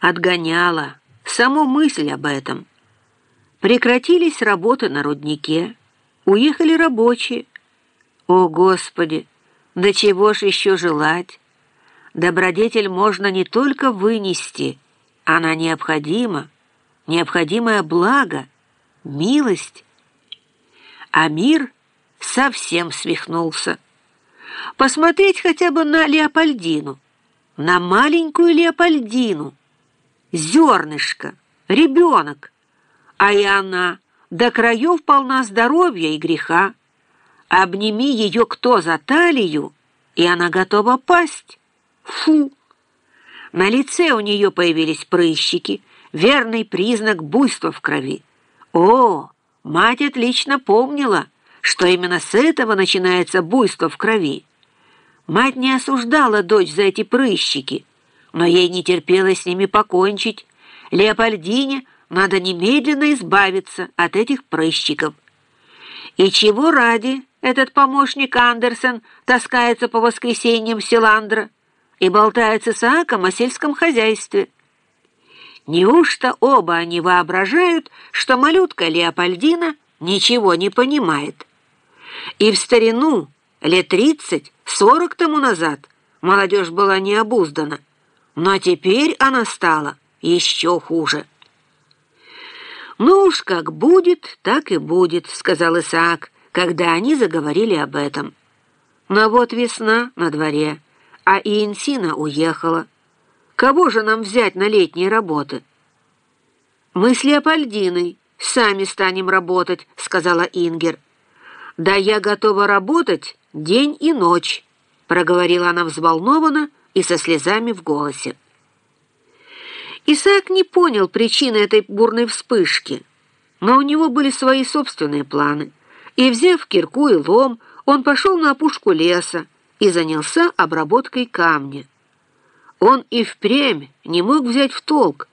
отгоняла саму мысль об этом. Прекратились работы на руднике, уехали рабочие. О, Господи, до чего ж еще желать? Добродетель можно не только вынести, она необходима, необходимое благо, милость. А мир совсем свихнулся. Посмотреть хотя бы на Леопольдину, на маленькую Леопольдину, зернышко, ребенок, а и она до краев полна здоровья и греха. Обними ее кто за талию, и она готова пасть. Фу! На лице у нее появились прыщики, верный признак буйства в крови. О, мать отлично помнила, что именно с этого начинается буйство в крови. Мать не осуждала дочь за эти прыщики, но ей не терпелось с ними покончить. Леопольдине надо немедленно избавиться от этих прыщиков. И чего ради этот помощник Андерсон таскается по воскресеньям Силандра и болтает с Исааком о сельском хозяйстве? Неужто оба они воображают, что малютка Леопольдина ничего не понимает? И в старину, лет тридцать-сорок тому назад, молодежь была необуздана, но теперь она стала еще хуже. «Ну уж как будет, так и будет», — сказал Исаак, когда они заговорили об этом. Но вот весна на дворе, а Иенсина уехала. Кого же нам взять на летние работы?» «Мы с Леопольдиной сами станем работать», — сказала Ингер. «Да я готова работать день и ночь», — проговорила она взволнованно и со слезами в голосе. Исаак не понял причины этой бурной вспышки, но у него были свои собственные планы, и, взяв кирку и лом, он пошел на опушку леса, и занялся обработкой камня. Он и впрямь не мог взять в толк,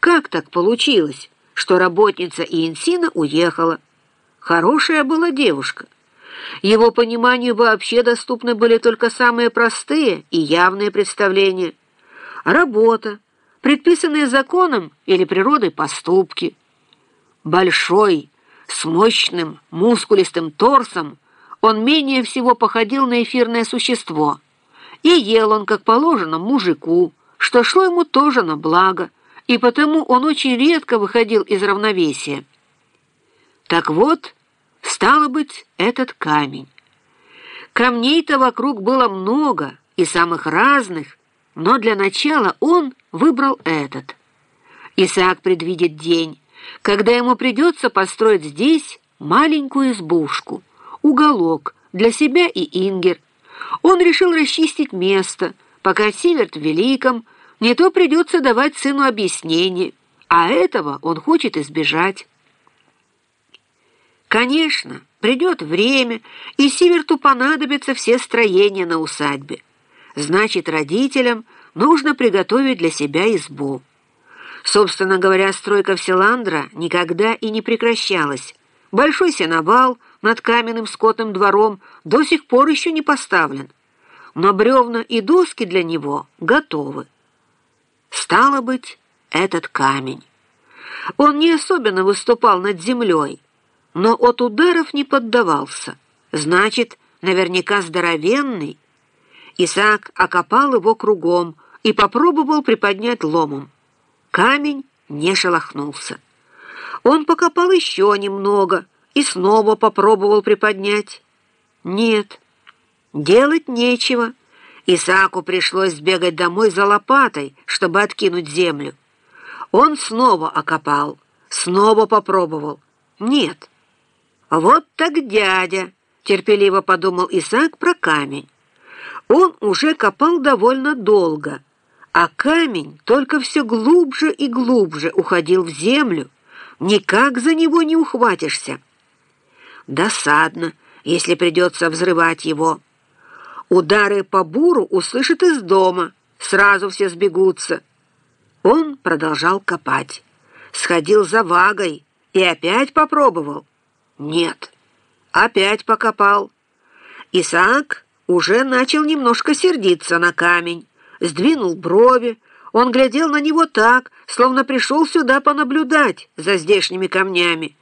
как так получилось, что работница Иенсина уехала. Хорошая была девушка. Его пониманию вообще доступны были только самые простые и явные представления. Работа, предписанные законом или природой поступки. Большой, с мощным, мускулистым торсом, он менее всего походил на эфирное существо. И ел он, как положено, мужику, что шло ему тоже на благо, и потому он очень редко выходил из равновесия. Так вот, стало быть, этот камень. Камней-то вокруг было много и самых разных, но для начала он выбрал этот. Исаак предвидит день, когда ему придется построить здесь маленькую избушку, уголок для себя и Ингер. Он решил расчистить место, пока Сиверт в Великом не то придется давать сыну объяснение, а этого он хочет избежать. Конечно, придет время, и Сиверту понадобятся все строения на усадьбе. Значит, родителям нужно приготовить для себя избу. Собственно говоря, стройка в Селандра никогда и не прекращалась. Большой сеновал над каменным скотным двором до сих пор еще не поставлен, но бревна и доски для него готовы. Стало быть, этот камень. Он не особенно выступал над землей, но от ударов не поддавался. Значит, наверняка здоровенный. Исаак окопал его кругом и попробовал приподнять ломом. Камень не шелохнулся. Он покопал еще немного и снова попробовал приподнять. Нет, делать нечего. Исааку пришлось сбегать домой за лопатой, чтобы откинуть землю. Он снова окопал, снова попробовал. Нет. Вот так дядя, терпеливо подумал Исаак про камень. Он уже копал довольно долго, а камень только все глубже и глубже уходил в землю. Никак за него не ухватишься. Досадно, если придется взрывать его. Удары по буру услышат из дома, сразу все сбегутся. Он продолжал копать, сходил за вагой и опять попробовал. Нет, опять покопал. Исаак уже начал немножко сердиться на камень, сдвинул брови, Он глядел на него так, словно пришел сюда понаблюдать за здешними камнями.